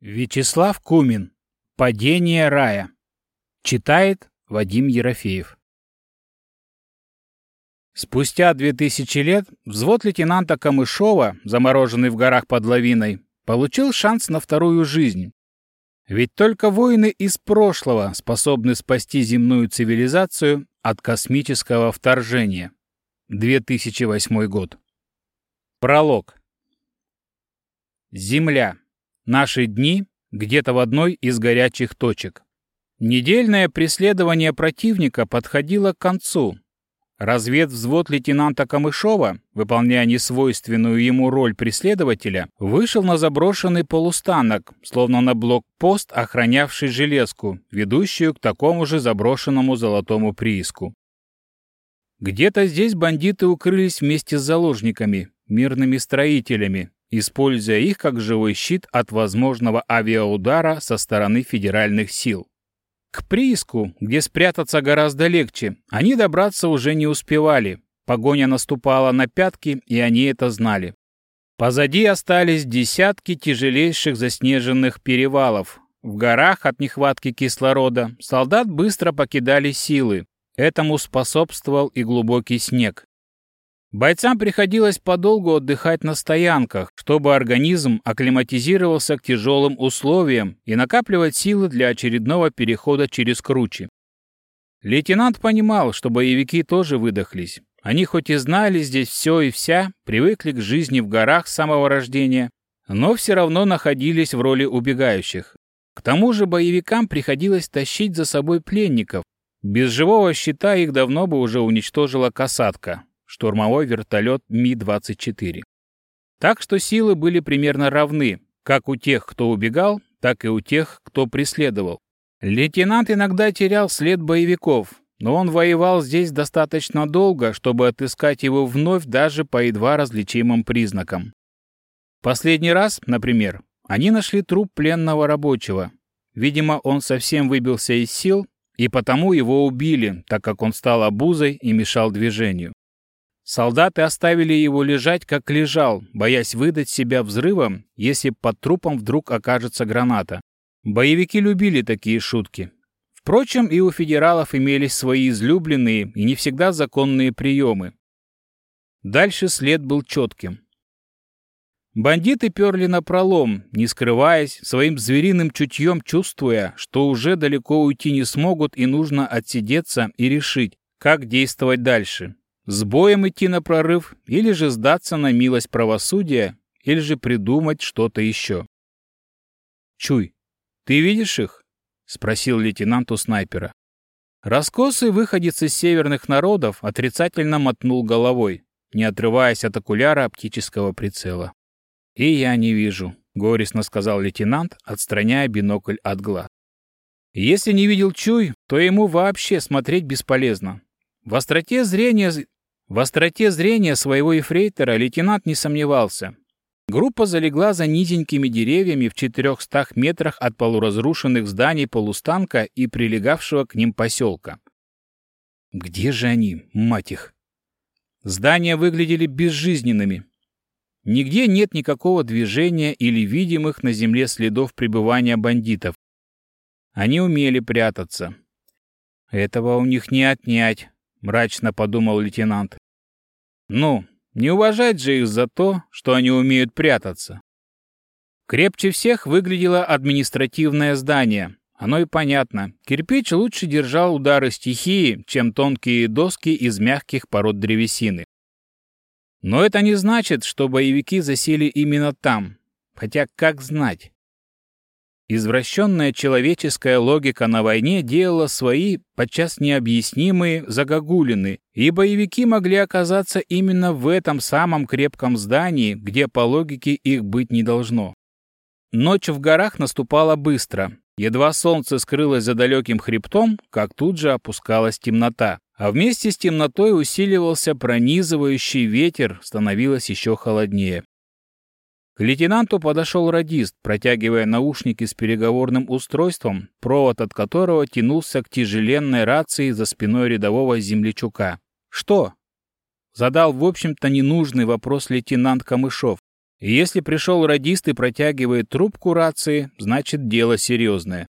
Вячеслав Кумин. Падение рая. Читает Вадим Ерофеев. Спустя две тысячи лет взвод лейтенанта Камышова, замороженный в горах под лавиной, получил шанс на вторую жизнь. Ведь только воины из прошлого способны спасти земную цивилизацию от космического вторжения. 2008 год. Пролог. Земля. Наши дни где-то в одной из горячих точек. Недельное преследование противника подходило к концу. Разведвзвод лейтенанта Камышова, выполняя несвойственную ему роль преследователя, вышел на заброшенный полустанок, словно на блокпост, охранявший железку, ведущую к такому же заброшенному золотому прииску. Где-то здесь бандиты укрылись вместе с заложниками, мирными строителями, используя их как живой щит от возможного авиаудара со стороны федеральных сил. К прииску, где спрятаться гораздо легче, они добраться уже не успевали. Погоня наступала на пятки, и они это знали. Позади остались десятки тяжелейших заснеженных перевалов. В горах от нехватки кислорода солдат быстро покидали силы. Этому способствовал и глубокий снег. Бойцам приходилось подолгу отдыхать на стоянках, чтобы организм акклиматизировался к тяжелым условиям и накапливать силы для очередного перехода через кручи. Лейтенант понимал, что боевики тоже выдохлись. Они хоть и знали здесь все и вся, привыкли к жизни в горах с самого рождения, но все равно находились в роли убегающих. К тому же боевикам приходилось тащить за собой пленников. Без живого щита их давно бы уже уничтожила касатка, штурмовой вертолет Ми-24. Так что силы были примерно равны, как у тех, кто убегал, так и у тех, кто преследовал. Лейтенант иногда терял след боевиков, но он воевал здесь достаточно долго, чтобы отыскать его вновь даже по едва различимым признакам. Последний раз, например, они нашли труп пленного рабочего. Видимо, он совсем выбился из сил, и потому его убили, так как он стал обузой и мешал движению. Солдаты оставили его лежать, как лежал, боясь выдать себя взрывом, если под трупом вдруг окажется граната. Боевики любили такие шутки. Впрочем, и у федералов имелись свои излюбленные и не всегда законные приемы. Дальше след был четким. Бандиты перли на пролом, не скрываясь, своим звериным чутьем чувствуя, что уже далеко уйти не смогут и нужно отсидеться и решить, как действовать дальше. С боем идти на прорыв или же сдаться на милость правосудия, или же придумать что-то еще. «Чуй, ты видишь их?» — спросил лейтенант у снайпера. Раскосый выходец из северных народов отрицательно мотнул головой, не отрываясь от окуляра оптического прицела. «И я не вижу», — горестно сказал лейтенант, отстраняя бинокль от глаз. Если не видел Чуй, то ему вообще смотреть бесполезно. В остроте зрения, в остроте зрения своего эфрейтора лейтенант не сомневался. Группа залегла за низенькими деревьями в 400 метрах от полуразрушенных зданий полустанка и прилегавшего к ним поселка. Где же они, мать их? Здания выглядели безжизненными. Нигде нет никакого движения или видимых на земле следов пребывания бандитов. Они умели прятаться. Этого у них не отнять, — мрачно подумал лейтенант. «Ну, не уважать же их за то, что они умеют прятаться». Крепче всех выглядело административное здание. Оно и понятно. Кирпич лучше держал удары стихии, чем тонкие доски из мягких пород древесины. Но это не значит, что боевики засели именно там. Хотя как знать? Извращенная человеческая логика на войне делала свои, подчас необъяснимые, загогулины, и боевики могли оказаться именно в этом самом крепком здании, где по логике их быть не должно. Ночь в горах наступала быстро. Едва солнце скрылось за далеким хребтом, как тут же опускалась темнота. А вместе с темнотой усиливался пронизывающий ветер, становилось еще холоднее. К лейтенанту подошел радист, протягивая наушники с переговорным устройством, провод от которого тянулся к тяжеленной рации за спиной рядового землячука. «Что?» Задал, в общем-то, ненужный вопрос лейтенант Камышов. Если пришел радист и протягивает трубку рации, значит дело серьезное.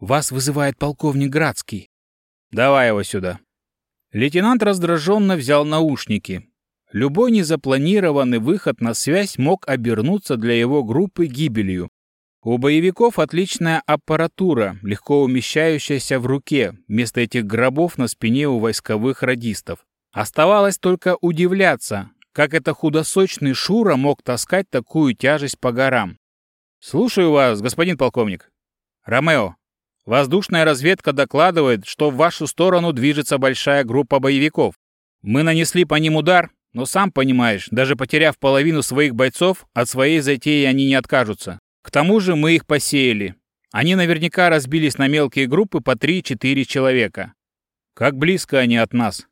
«Вас вызывает полковник Градский». «Давай его сюда». Лейтенант раздраженно взял наушники. Любой незапланированный выход на связь мог обернуться для его группы гибелью. У боевиков отличная аппаратура, легко умещающаяся в руке, вместо этих гробов на спине у войсковых радистов. Оставалось только удивляться, как это худосочный Шура мог таскать такую тяжесть по горам? Слушаю вас, господин полковник. Ромео, воздушная разведка докладывает, что в вашу сторону движется большая группа боевиков. Мы нанесли по ним удар, но сам понимаешь, даже потеряв половину своих бойцов, от своей затеи они не откажутся. К тому же мы их посеяли. Они наверняка разбились на мелкие группы по 3-4 человека. Как близко они от нас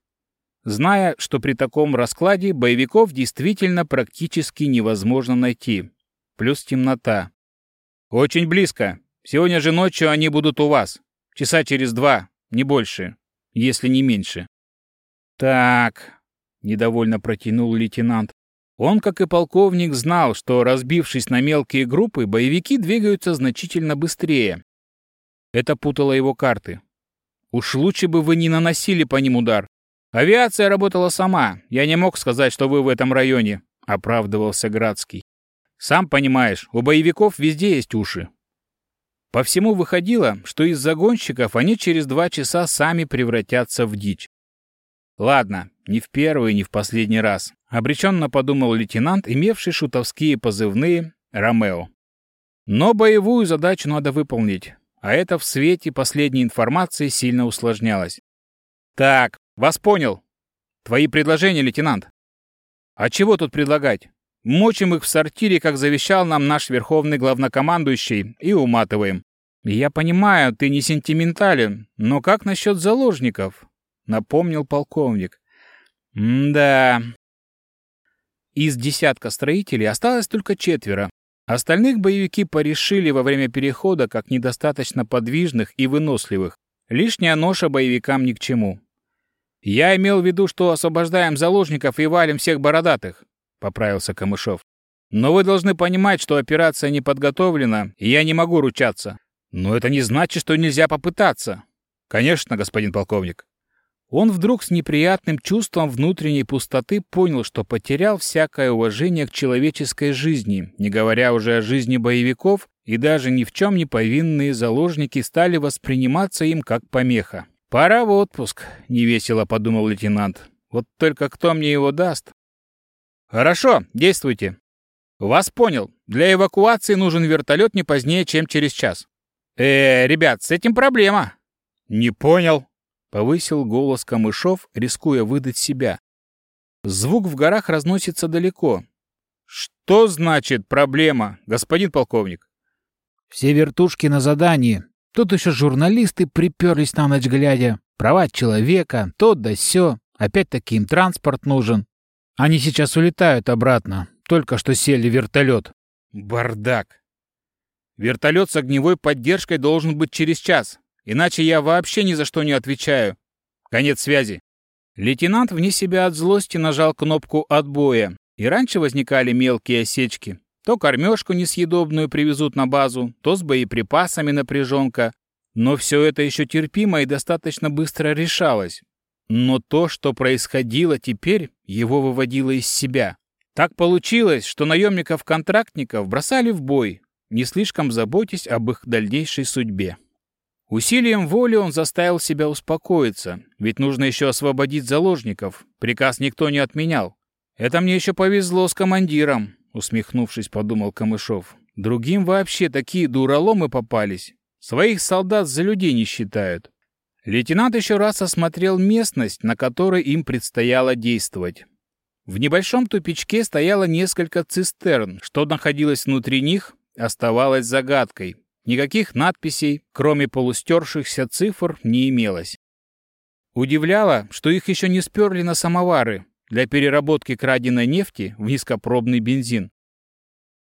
зная, что при таком раскладе боевиков действительно практически невозможно найти. Плюс темнота. Очень близко. Сегодня же ночью они будут у вас. Часа через два, не больше, если не меньше. Так, недовольно протянул лейтенант. Он, как и полковник, знал, что, разбившись на мелкие группы, боевики двигаются значительно быстрее. Это путало его карты. Уж лучше бы вы не наносили по ним удар. Авиация работала сама. Я не мог сказать, что вы в этом районе, оправдывался Градский. Сам понимаешь, у боевиков везде есть уши. По всему выходило, что из загонщиков они через два часа сами превратятся в дичь. Ладно, не в первый, не в последний раз. Обреченно подумал лейтенант, имевший шутовские позывные «Ромео». Но боевую задачу надо выполнить, а это в свете последней информации сильно усложнялось. Так, вас понял. Твои предложения, лейтенант. А чего тут предлагать? Мочим их в сортире, как завещал нам наш верховный главнокомандующий, и уматываем. Я понимаю, ты не сентиментален, но как насчет заложников? Напомнил полковник. да. Из десятка строителей осталось только четверо. Остальных боевики порешили во время перехода как недостаточно подвижных и выносливых. Лишняя ноша боевикам ни к чему. «Я имел в виду, что освобождаем заложников и валим всех бородатых», — поправился Камышов. «Но вы должны понимать, что операция не подготовлена, и я не могу ручаться. Но это не значит, что нельзя попытаться». «Конечно, господин полковник». Он вдруг с неприятным чувством внутренней пустоты понял, что потерял всякое уважение к человеческой жизни, не говоря уже о жизни боевиков, и даже ни в чем не повинные заложники стали восприниматься им как помеха. «Пора в отпуск», — невесело подумал лейтенант. «Вот только кто мне его даст?» «Хорошо, действуйте». «Вас понял. Для эвакуации нужен вертолет не позднее, чем через час». «Э, ребят, с этим проблема». «Не понял», — повысил голос Камышов, рискуя выдать себя. Звук в горах разносится далеко. «Что значит проблема, господин полковник?» «Все вертушки на задании. Тут еще журналисты приперлись на ночь глядя. Права человека, то да сё. Опять-таки им транспорт нужен. Они сейчас улетают обратно. Только что сели в вертолет. Бардак. Вертолет с огневой поддержкой должен быть через час. Иначе я вообще ни за что не отвечаю. Конец связи. Лейтенант вне себя от злости нажал кнопку отбоя. И раньше возникали мелкие осечки. То кормежку несъедобную привезут на базу, то с боеприпасами напряженка. Но все это еще терпимо и достаточно быстро решалось. Но то, что происходило теперь, его выводило из себя. Так получилось, что наемников-контрактников бросали в бой, не слишком заботясь об их дальнейшей судьбе. Усилием воли он заставил себя успокоиться, ведь нужно еще освободить заложников, приказ никто не отменял. Это мне еще повезло с командиром, усмехнувшись, подумал Камышов. Другим вообще такие дураломы попались. Своих солдат за людей не считают. Лейтенант еще раз осмотрел местность, на которой им предстояло действовать. В небольшом тупичке стояло несколько цистерн. Что находилось внутри них, оставалось загадкой. Никаких надписей, кроме полустершихся цифр, не имелось. Удивляло, что их еще не сперли на самовары, для переработки краденой нефти в низкопробный бензин.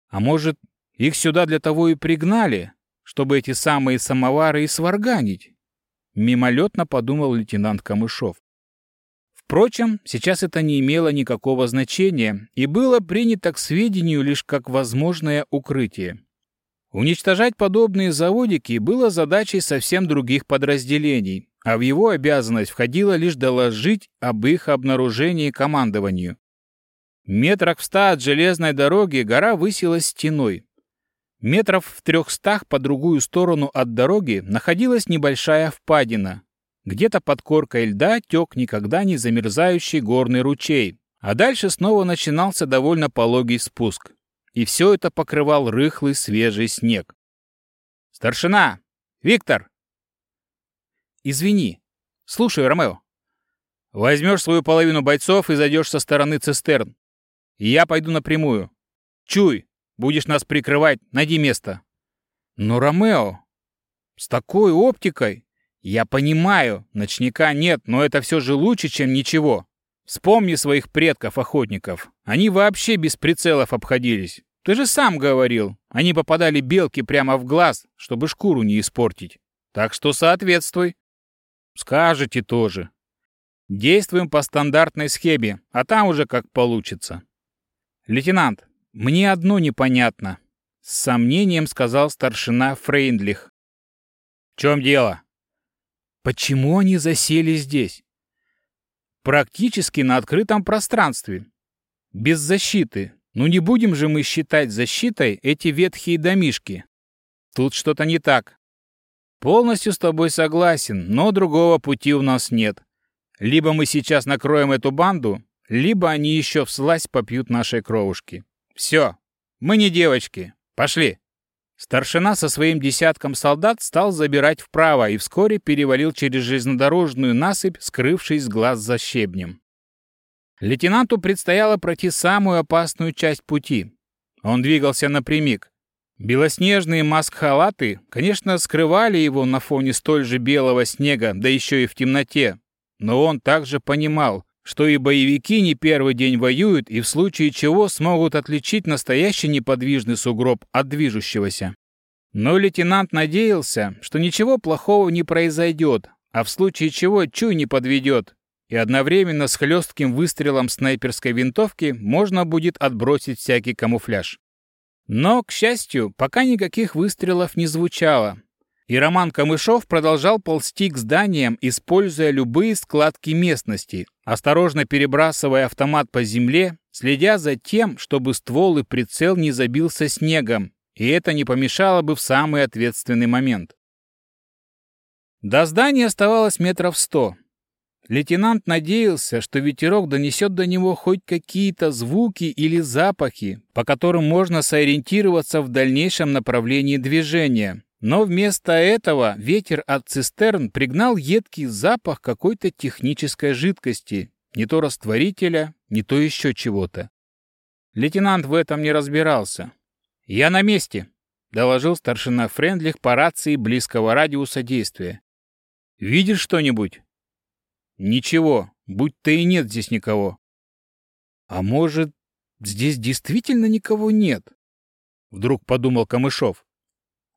А может, их сюда для того и пригнали, чтобы эти самые самовары и сварганить? Мимолетно подумал лейтенант Камышов. Впрочем, сейчас это не имело никакого значения и было принято к сведению лишь как возможное укрытие. Уничтожать подобные заводики было задачей совсем других подразделений, а в его обязанность входило лишь доложить об их обнаружении командованию. Метрах в ста от железной дороги гора высилась стеной. Метров в трехстах по другую сторону от дороги находилась небольшая впадина, где-то под коркой льда тек никогда не замерзающий горный ручей, а дальше снова начинался довольно пологий спуск. И все это покрывал рыхлый свежий снег. «Старшина! Виктор!» «Извини. Слушай, Ромео. Возьмешь свою половину бойцов и зайдешь со стороны цистерн. Я пойду напрямую. Чуй, будешь нас прикрывать, найди место». «Но, Ромео, с такой оптикой...» Я понимаю, ночника нет, но это все же лучше, чем ничего. Вспомни своих предков-охотников. Они вообще без прицелов обходились. Ты же сам говорил, они попадали белки прямо в глаз, чтобы шкуру не испортить. Так что соответствуй. Скажете тоже. Действуем по стандартной схеме, а там уже как получится. Лейтенант, мне одно непонятно. С сомнением сказал старшина Фрейндлих. В чем дело? Почему они засели здесь? Практически на открытом пространстве. Без защиты. Ну не будем же мы считать защитой эти ветхие домишки. Тут что-то не так. Полностью с тобой согласен, но другого пути у нас нет. Либо мы сейчас накроем эту банду, либо они еще вслазь попьют нашей кровушки. Все, мы не девочки. Пошли. Старшина со своим десятком солдат стал забирать вправо и вскоре перевалил через железнодорожную насыпь, скрывшись глаз за щебнем. Лейтенанту предстояло пройти самую опасную часть пути. Он двигался напрямик. Белоснежные маск-халаты, конечно, скрывали его на фоне столь же белого снега, да еще и в темноте. Но он также понимал, что и боевики не первый день воюют и в случае чего смогут отличить настоящий неподвижный сугроб от движущегося. Но лейтенант надеялся, что ничего плохого не произойдет, а в случае чего чуй не подведет, и одновременно с хлестким выстрелом снайперской винтовки можно будет отбросить всякий камуфляж. Но, к счастью, пока никаких выстрелов не звучало, и Роман Камышов продолжал ползти к зданиям, используя любые складки местности, осторожно перебрасывая автомат по земле, следя за тем, чтобы ствол и прицел не забился снегом, и это не помешало бы в самый ответственный момент. До здания оставалось метров сто. Лейтенант надеялся, что ветерок донесет до него хоть какие-то звуки или запахи, по которым можно сориентироваться в дальнейшем направлении движения, но вместо этого ветер от цистерн пригнал едкий запах какой-то технической жидкости, не то растворителя, не то еще чего-то. Лейтенант в этом не разбирался. «Я на месте», — доложил старшина Френдлих по рации близкого радиуса действия. «Видишь что-нибудь?» «Ничего, будь-то и нет здесь никого». «А может, здесь действительно никого нет?» Вдруг подумал Камышов.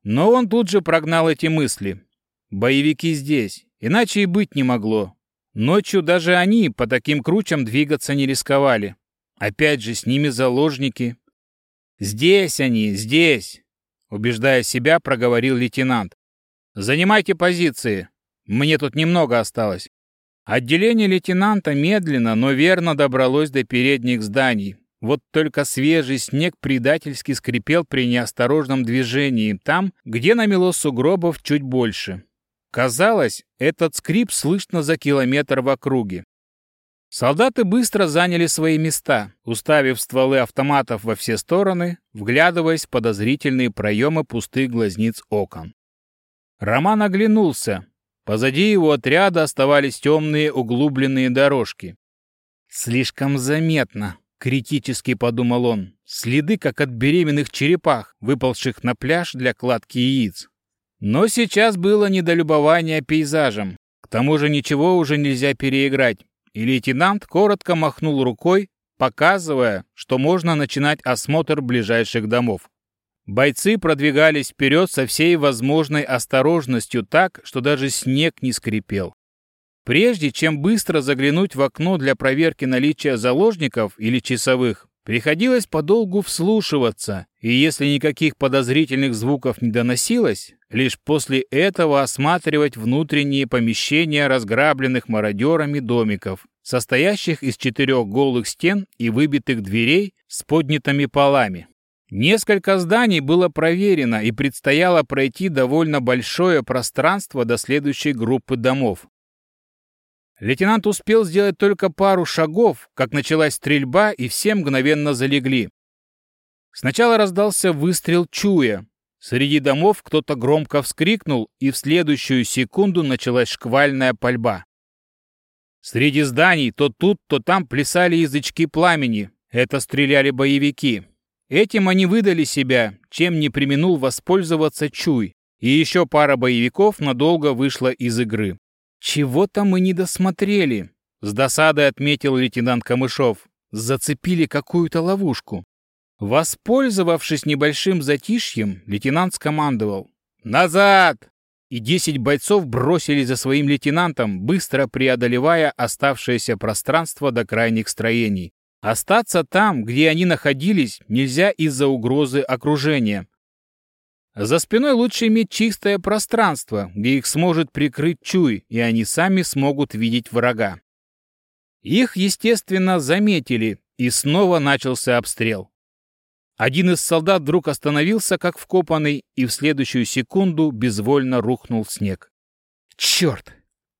Но он тут же прогнал эти мысли. Боевики здесь, иначе и быть не могло. Ночью даже они по таким кручам двигаться не рисковали. Опять же, с ними заложники. «Здесь они, здесь!» Убеждая себя, проговорил лейтенант. «Занимайте позиции. Мне тут немного осталось». Отделение лейтенанта медленно, но верно добралось до передних зданий, вот только свежий снег предательски скрипел при неосторожном движении там, где намело сугробов чуть больше. Казалось, этот скрип слышно за километр в округе. Солдаты быстро заняли свои места, уставив стволы автоматов во все стороны, вглядываясь в подозрительные проемы пустых глазниц окон. Роман оглянулся. Позади его отряда оставались темные углубленные дорожки. «Слишком заметно», Критически подумал он. Следы, как от беременных черепах, выползших на пляж для кладки яиц. Но сейчас было недолюбование пейзажем. К тому же ничего уже нельзя переиграть. И лейтенант коротко махнул рукой, показывая, что можно начинать осмотр ближайших домов. Бойцы продвигались вперед со всей возможной осторожностью так, что даже снег не скрипел. Прежде чем быстро заглянуть в окно для проверки наличия заложников или часовых, приходилось подолгу вслушиваться, и если никаких подозрительных звуков не доносилось, лишь после этого осматривать внутренние помещения разграбленных мародерами домиков, состоящих из четырех голых стен и выбитых дверей с поднятыми полами. Несколько зданий было проверено и предстояло пройти довольно большое пространство до следующей группы домов. Лейтенант успел сделать только пару шагов, как началась стрельба, и все мгновенно залегли. Сначала раздался выстрел чуя. Среди домов кто-то громко вскрикнул, и в следующую секунду началась шквальная пальба. Среди зданий то тут, то там плясали язычки пламени. Это стреляли боевики. Этим они выдали себя, чем не применул воспользоваться Чуй, и еще пара боевиков надолго вышла из игры. «Чего-то мы не досмотрели», — с досадой отметил лейтенант Камышов. «Зацепили какую-то ловушку». Воспользовавшись небольшим затишьем, лейтенант скомандовал «Назад!» И десять бойцов бросились за своим лейтенантом, быстро преодолевая оставшееся пространство до крайних строений. Остаться там, где они находились, нельзя из-за угрозы окружения. За спиной лучше иметь чистое пространство, где их сможет прикрыть чуй, и они сами смогут видеть врага. Их, естественно, заметили, и снова начался обстрел. Один из солдат вдруг остановился, как вкопанный, и в следующую секунду безвольно рухнул снег. Черт!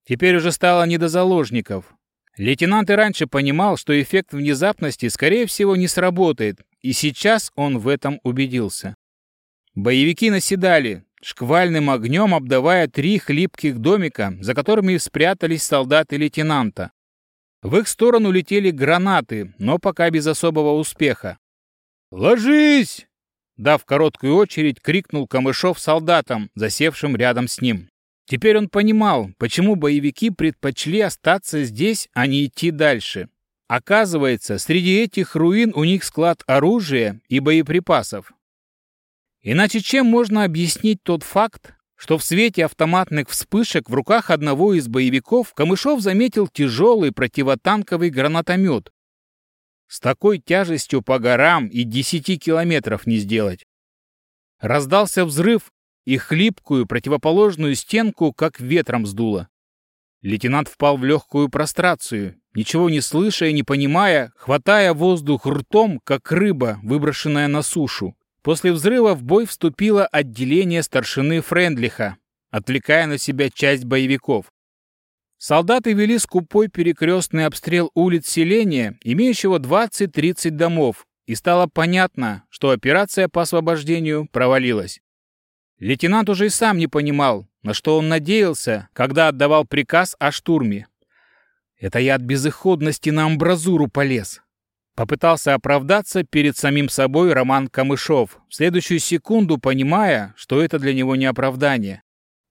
Теперь уже стало не до заложников. Лейтенант и раньше понимал, что эффект внезапности, скорее всего, не сработает, и сейчас он в этом убедился. Боевики наседали, шквальным огнем обдавая три хлипких домика, за которыми спрятались солдаты лейтенанта. В их сторону летели гранаты, но пока без особого успеха. «Ложись!» Дав короткую очередь, крикнул Камышов солдатам, засевшим рядом с ним. Теперь он понимал, почему боевики предпочли остаться здесь, а не идти дальше. Оказывается, среди этих руин у них склад оружия и боеприпасов. Иначе чем можно объяснить тот факт, что в свете автоматных вспышек в руках одного из боевиков Камышов заметил тяжелый противотанковый гранатомет. С такой тяжестью по горам и десяти километров не сделать. Раздался взрыв, и хлипкую противоположную стенку как ветром сдуло. Лейтенант впал в легкую прострацию, ничего не слыша и не понимая, хватая воздух ртом, как рыба, выброшенная на сушу. После взрыва в бой вступило отделение старшины Френдлиха, отвлекая на себя часть боевиков. Солдаты вели скупой перекрестный обстрел улиц селения, имеющего 20-30 домов, и стало понятно, что операция по освобождению провалилась. Лейтенант уже и сам не понимал, на что он надеялся, когда отдавал приказ о штурме. «Это я от безысходности на амбразуру полез», Попытался оправдаться перед самим собой Роман Камышов, в следующую секунду понимая, что это для него не оправдание.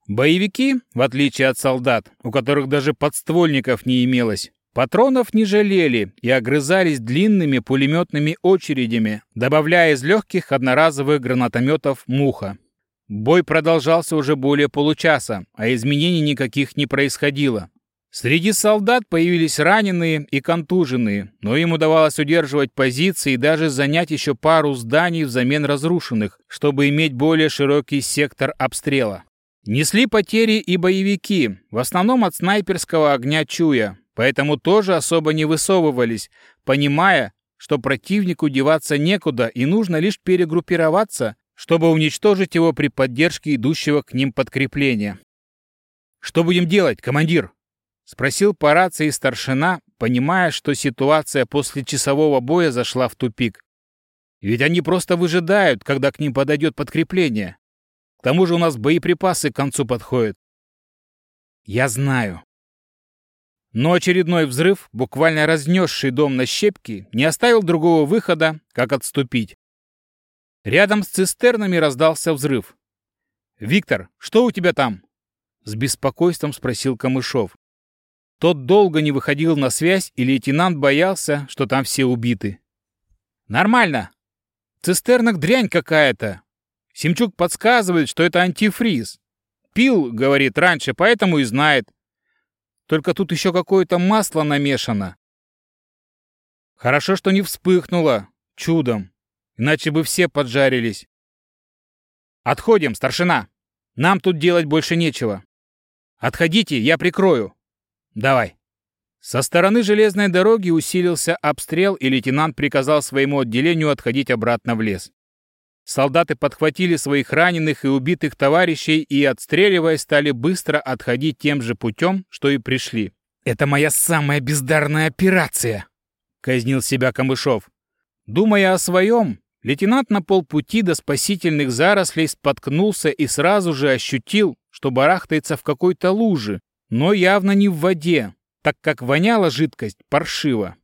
Боевики, в отличие от солдат, у которых даже подствольников не имелось, патронов не жалели и огрызались длинными пулеметными очередями, добавляя из легких одноразовых гранатометов «Муха». Бой продолжался уже более получаса, а изменений никаких не происходило. Среди солдат появились раненые и контуженные, но им удавалось удерживать позиции и даже занять еще пару зданий взамен разрушенных, чтобы иметь более широкий сектор обстрела. Несли потери и боевики, в основном от снайперского огня чуя, поэтому тоже особо не высовывались, понимая, что противнику деваться некуда и нужно лишь перегруппироваться, чтобы уничтожить его при поддержке идущего к ним подкрепления. «Что будем делать, командир?» Спросил по рации старшина, понимая, что ситуация после часового боя зашла в тупик. Ведь они просто выжидают, когда к ним подойдет подкрепление. К тому же у нас боеприпасы к концу подходят. Я знаю. Но очередной взрыв, буквально разнесший дом на щепки, не оставил другого выхода, как отступить. Рядом с цистернами раздался взрыв. «Виктор, что у тебя там?» С беспокойством спросил Камышов. Тот долго не выходил на связь, и лейтенант боялся, что там все убиты. «Нормально. Цистернах дрянь какая-то. Семчук подсказывает, что это антифриз. Пил, говорит, раньше, поэтому и знает. только тут еще какое-то масло намешано. Хорошо, что не вспыхнуло. Чудом. Иначе бы все поджарились. Отходим, старшина. Нам тут делать больше нечего. Отходите, я прикрою. Давай. Со стороны железной дороги усилился обстрел, и лейтенант приказал своему отделению отходить обратно в лес. Солдаты подхватили своих раненых и убитых товарищей и, отстреливаясь, стали быстро отходить тем же путем, что и пришли. «Это моя самая бездарная операция!» — казнил себя Камышов. Думая о своем, лейтенант на полпути до спасительных зарослей споткнулся и сразу же ощутил, что барахтается в какой-то луже, но явно не в воде, так как воняла жидкость паршиво.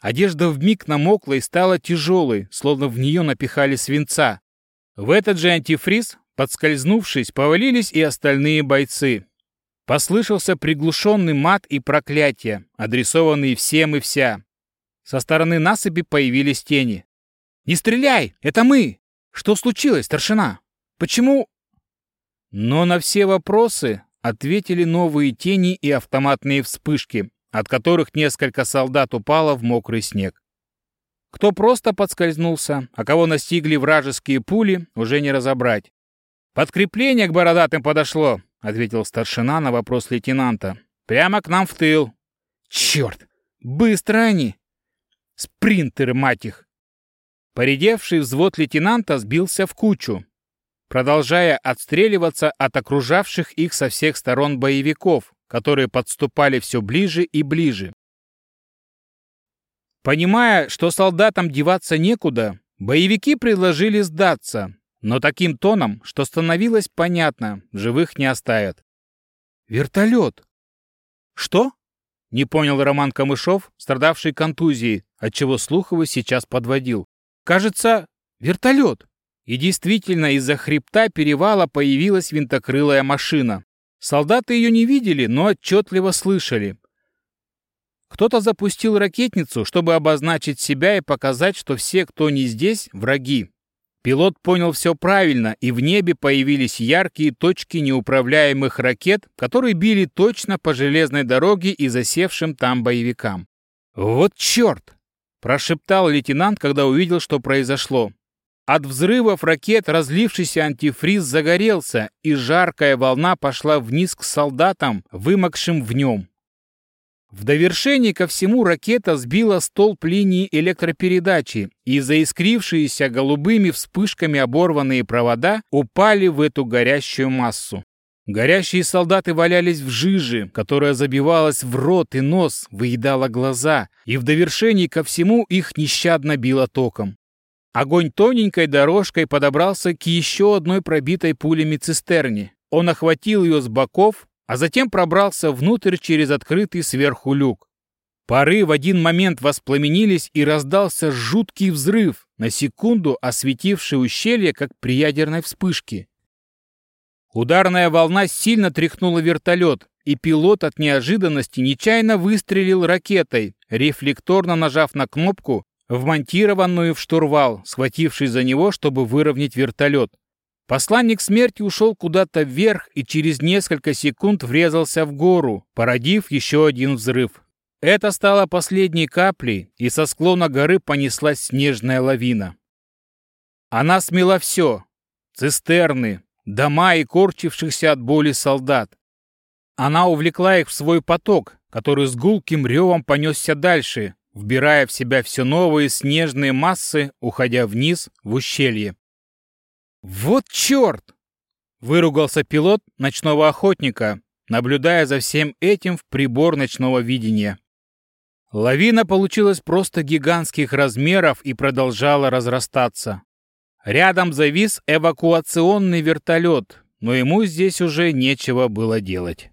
Одежда вмиг намокла и стала тяжелой, словно в нее напихали свинца. В этот же антифриз, подскользнувшись, повалились и остальные бойцы. Послышался приглушенный мат и проклятие, адресованные всем и вся. Со стороны насыпи появились тени. «Не стреляй! Это мы! Что случилось, старшина? Почему...» Но на все вопросы ответили новые тени и автоматные вспышки, от которых несколько солдат упало в мокрый снег. Кто просто подскользнулся, а кого настигли вражеские пули, уже не разобрать. «Подкрепление к бородатым подошло», — ответил старшина на вопрос лейтенанта. «Прямо к нам в тыл». «Черт! Быстро они!» «Спринтеры, мать их!» Поредевший взвод лейтенанта сбился в кучу, продолжая отстреливаться от окружавших их со всех сторон боевиков, которые подступали все ближе и ближе. Понимая, что солдатам деваться некуда, боевики предложили сдаться, но таким тоном, что становилось понятно, живых не оставят. «Вертолет!» «Что?» — не понял Роман Камышов, страдавший контузией, отчего Слуховый сейчас подводил. «Кажется, вертолет!» И действительно, из-за хребта перевала появилась винтокрылая машина. Солдаты ее не видели, но отчетливо слышали. Кто-то запустил ракетницу, чтобы обозначить себя и показать, что все, кто не здесь, враги. Пилот понял все правильно, и в небе появились яркие точки неуправляемых ракет, которые били точно по железной дороге и засевшим там боевикам. «Вот черт!» – прошептал лейтенант, когда увидел, что произошло. От взрывов ракет разлившийся антифриз загорелся, и жаркая волна пошла вниз к солдатам, вымокшим в нем. В довершении ко всему ракета сбила столб линии электропередачи, и заискрившиеся голубыми вспышками оборванные провода упали в эту горящую массу. Горящие солдаты валялись в жиже, которая забивалась в рот и нос, выедала глаза, и в довершении ко всему их нещадно било током. Огонь тоненькой дорожкой подобрался к еще одной пробитой пулями цистерне. Он охватил ее с боков, а затем пробрался внутрь через открытый сверху люк. Пары в один момент воспламенились и раздался жуткий взрыв, на секунду осветивший ущелье, как при ядерной вспышке. Ударная волна сильно тряхнула вертолет, и пилот от неожиданности нечаянно выстрелил ракетой, рефлекторно нажав на кнопку, вмонтированную в штурвал, схватившись за него, чтобы выровнять вертолет. Посланник смерти ушел куда-то вверх и через несколько секунд врезался в гору, породив еще один взрыв. Это стало последней каплей, и со склона горы понеслась снежная лавина. Она смела все — цистерны, дома и корчившихся от боли солдат. Она увлекла их в свой поток, который с гулким ревом понесся дальше, вбирая в себя все новые снежные массы, уходя вниз в ущелье. «Вот черт!» — выругался пилот ночного охотника, наблюдая за всем этим в прибор ночного видения. Лавина получилась просто гигантских размеров и продолжала разрастаться. Рядом завис эвакуационный вертолет, но ему здесь уже нечего было делать.